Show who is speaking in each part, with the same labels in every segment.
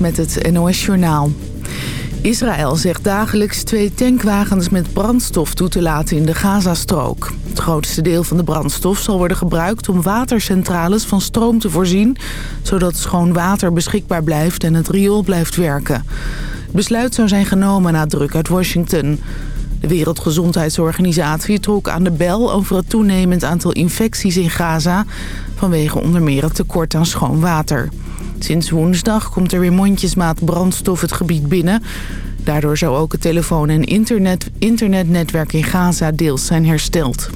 Speaker 1: Met het NOS Journaal. Israël zegt dagelijks twee tankwagens met brandstof toe te laten in de Gazastrook. Het grootste deel van de brandstof zal worden gebruikt om watercentrales van stroom te voorzien... zodat schoon water beschikbaar blijft en het riool blijft werken. Het besluit zou zijn genomen na druk uit Washington. De Wereldgezondheidsorganisatie trok aan de bel over het toenemend aantal infecties in Gaza... vanwege onder meer het tekort aan schoon water. Sinds woensdag komt er weer mondjesmaat brandstof het gebied binnen. Daardoor zou ook het telefoon- en internet, internetnetwerk in Gaza deels zijn hersteld.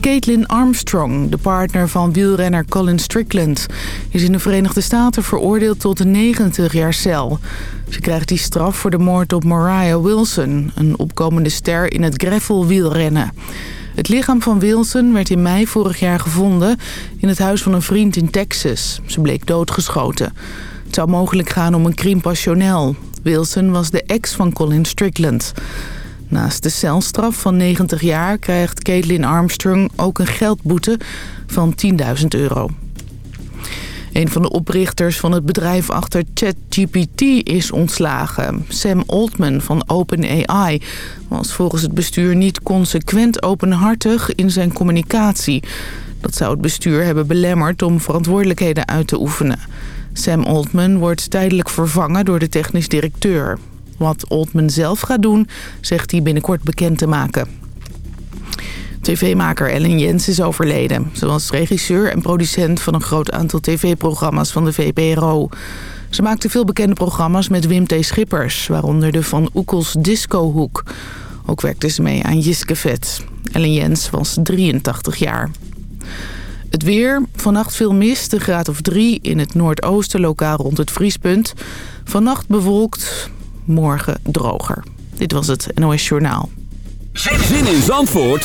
Speaker 1: Caitlin Armstrong, de partner van wielrenner Colin Strickland... is in de Verenigde Staten veroordeeld tot 90 jaar cel. Ze krijgt die straf voor de moord op Mariah Wilson... een opkomende ster in het gravelwielrennen. Het lichaam van Wilson werd in mei vorig jaar gevonden... in het huis van een vriend in Texas. Ze bleek doodgeschoten. Het zou mogelijk gaan om een crime passionnel. Wilson was de ex van Colin Strickland... Naast de celstraf van 90 jaar krijgt Caitlin Armstrong ook een geldboete van 10.000 euro. Een van de oprichters van het bedrijf achter ChatGPT is ontslagen. Sam Altman van OpenAI was volgens het bestuur niet consequent openhartig in zijn communicatie. Dat zou het bestuur hebben belemmerd om verantwoordelijkheden uit te oefenen. Sam Altman wordt tijdelijk vervangen door de technisch directeur. Wat Altman zelf gaat doen, zegt hij binnenkort bekend te maken. TV-maker Ellen Jens is overleden. Ze was regisseur en producent van een groot aantal tv-programma's van de VPRO. Ze maakte veel bekende programma's met Wim T. Schippers... waaronder de Van Oekels Discohoek. Ook werkte ze mee aan Jiske Vet. Ellen Jens was 83 jaar. Het weer, vannacht veel mist, een graad of drie in het noordoosten lokaal rond het vriespunt. Vannacht bewolkt, morgen droger. Dit was het NOS Journaal.
Speaker 2: Zin in Zandvoort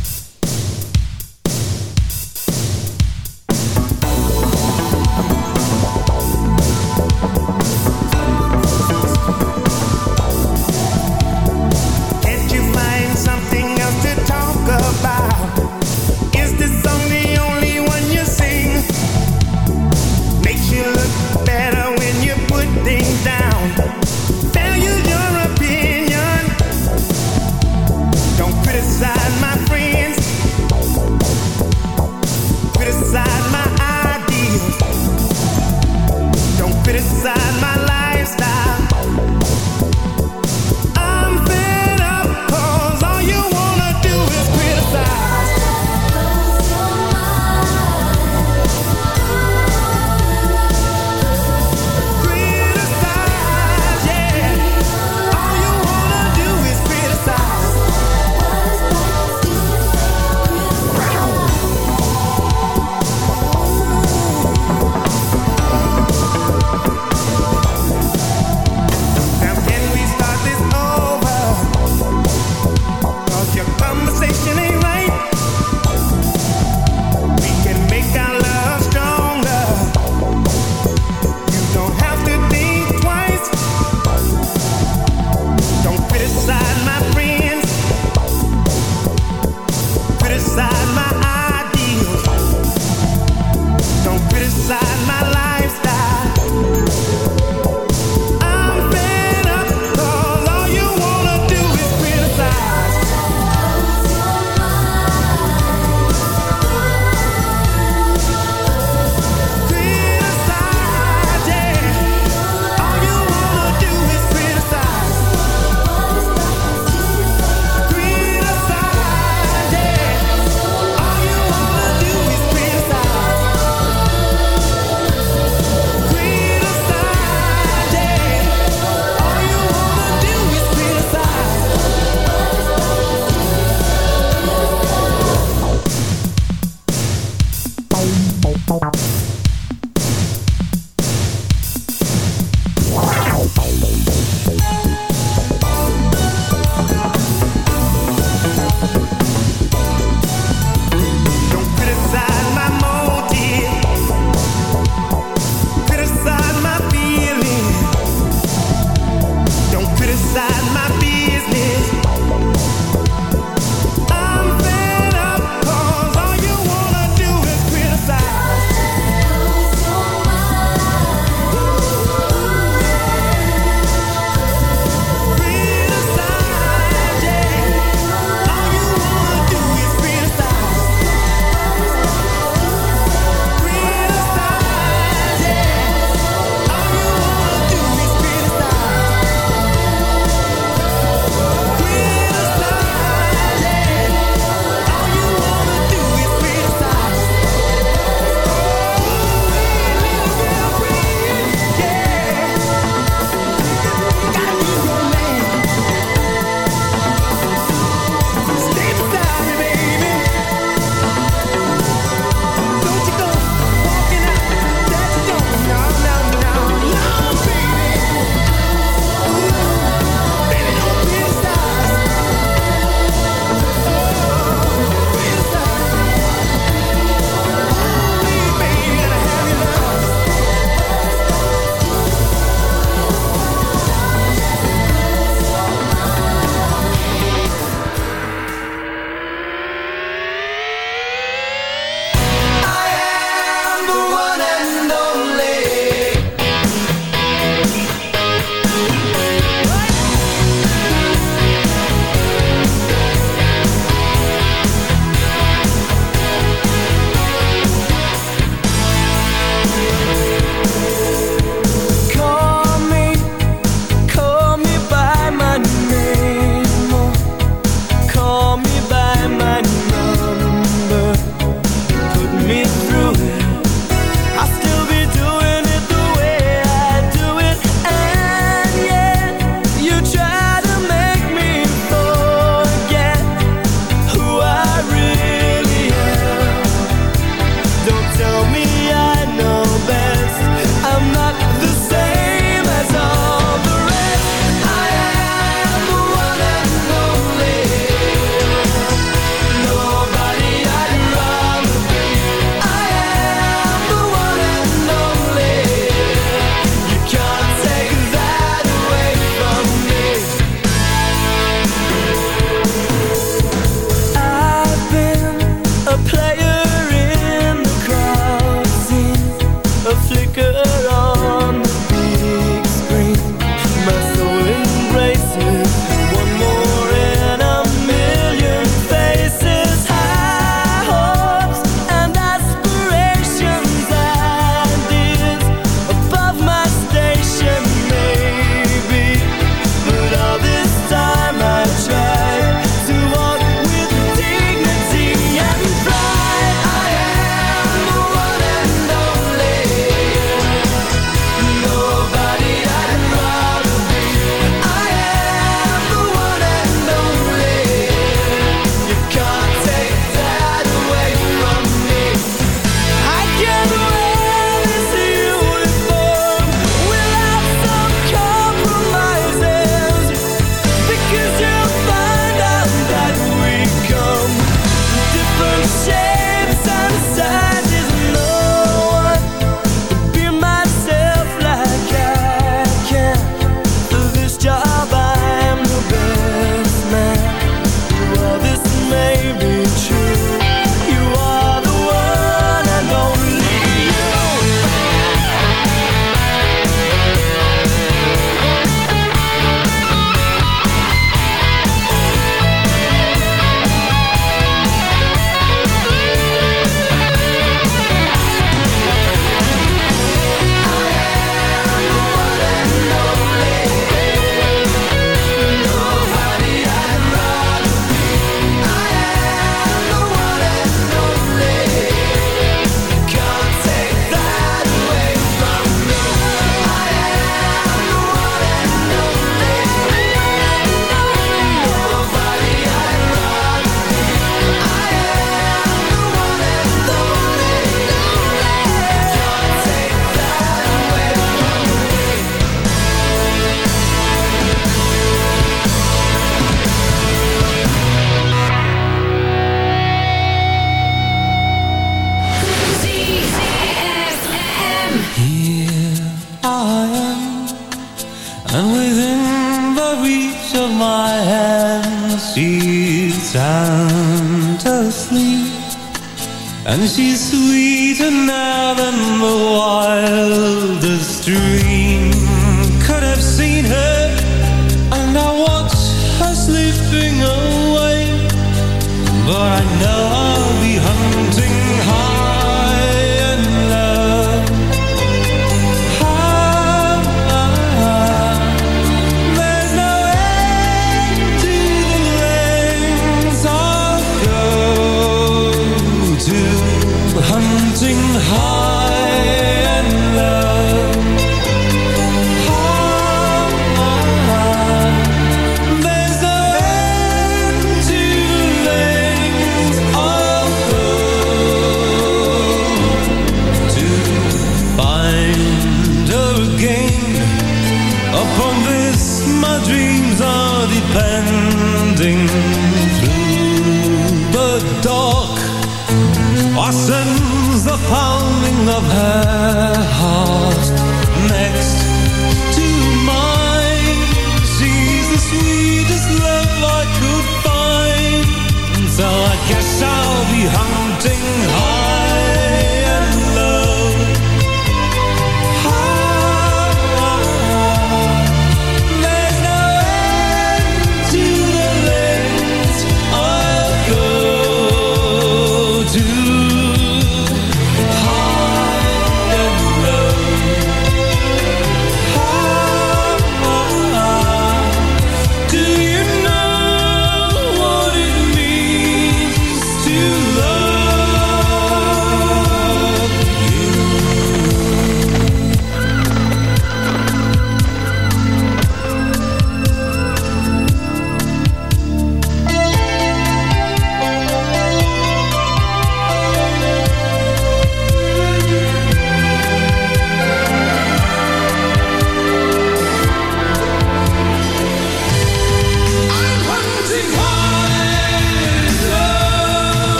Speaker 3: So I guess I'll be hunting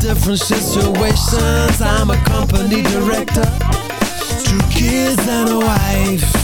Speaker 4: different situations. I'm a company director Two kids and a wife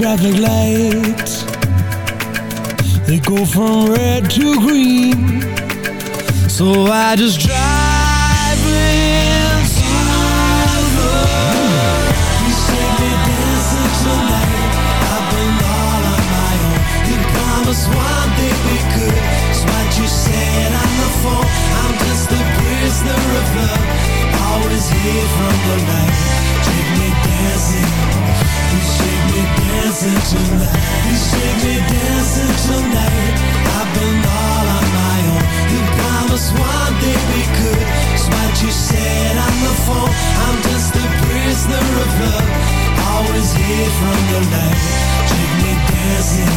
Speaker 4: traffic light They go from red to green So I just drive day we could. It's what you said on the phone I'm just a prisoner of love. Always here from the night. Take me dancing.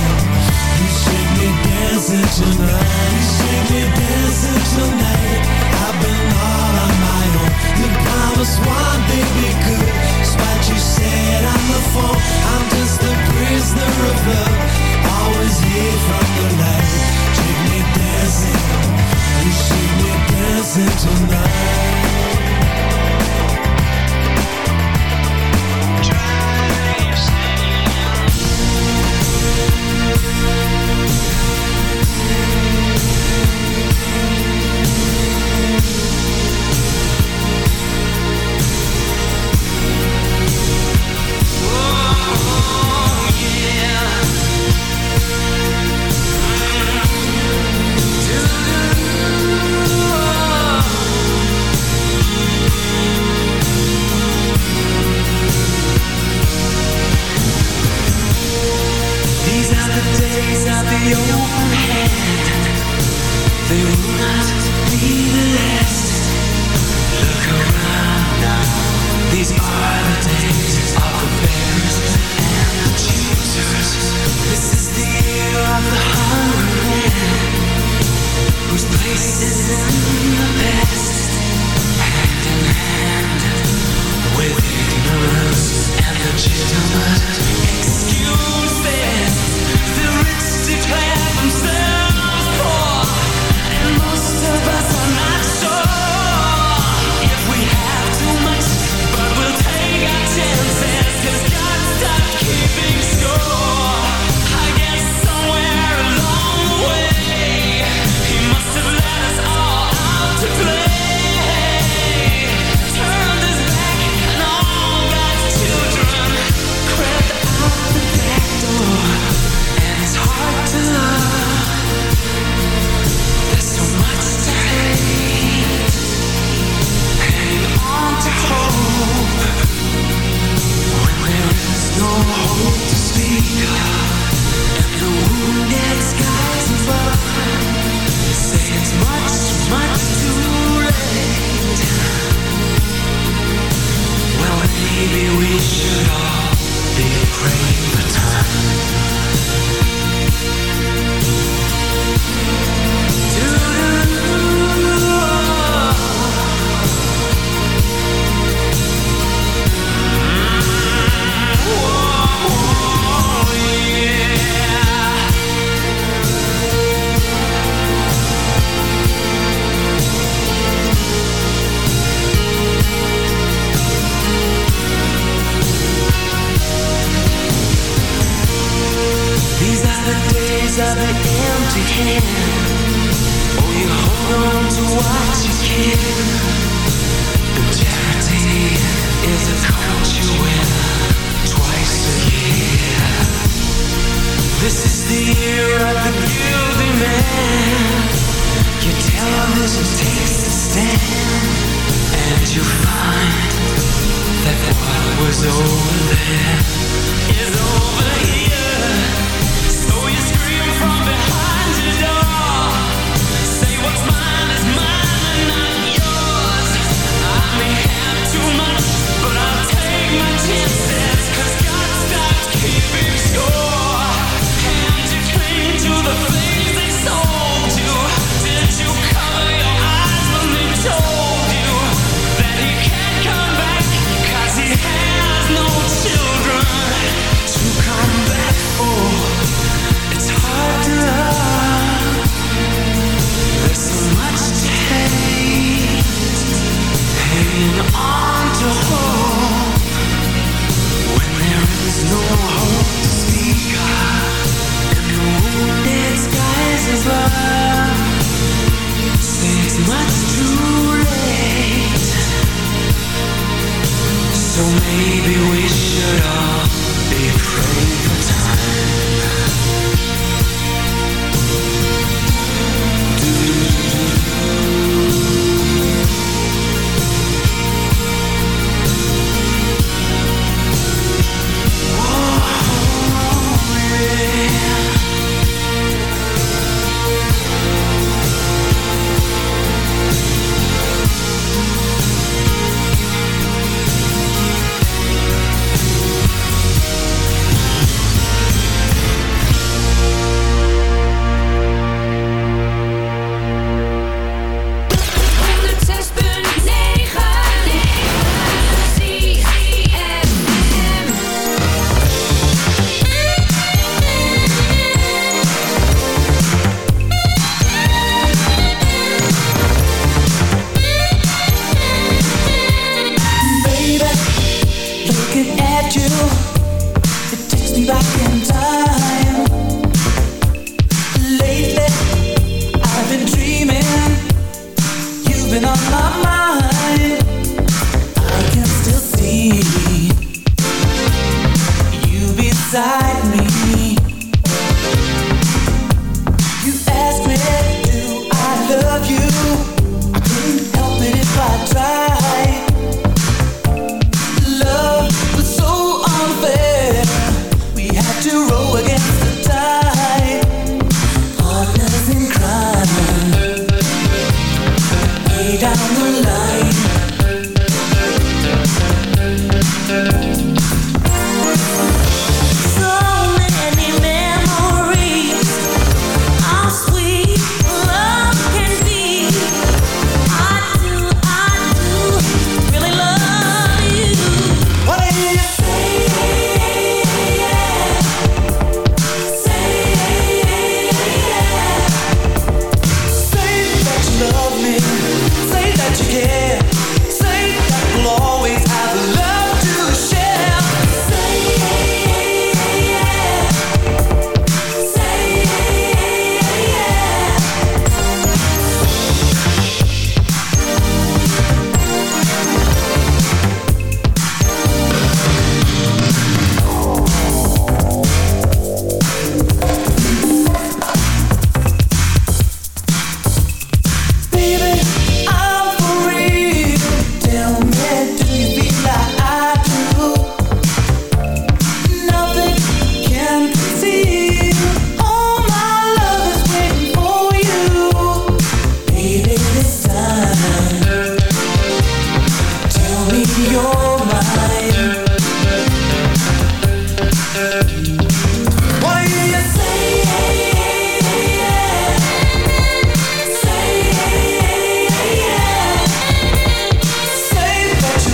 Speaker 4: You shake me dancing tonight. You shake me dancing tonight. I've been all on my own. You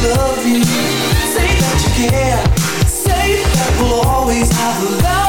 Speaker 4: love me Say that you care. Say that we'll always have love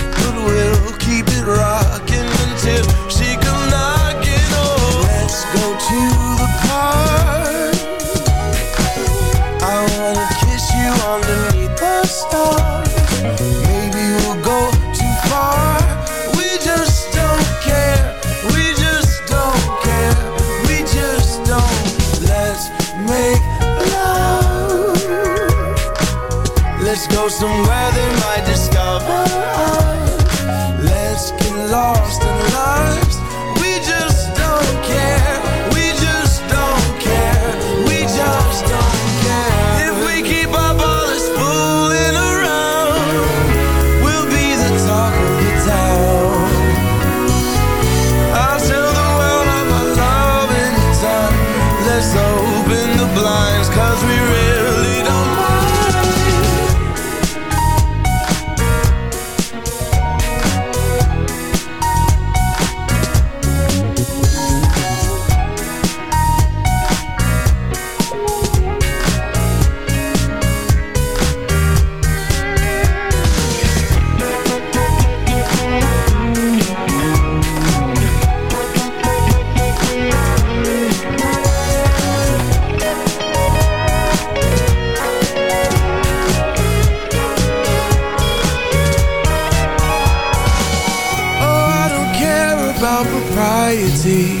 Speaker 5: anxiety.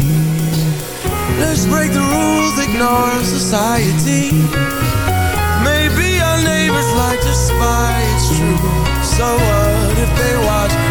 Speaker 5: Let's break the rules, ignore society. Maybe our neighbors like to spy, it's true. So what if they watch?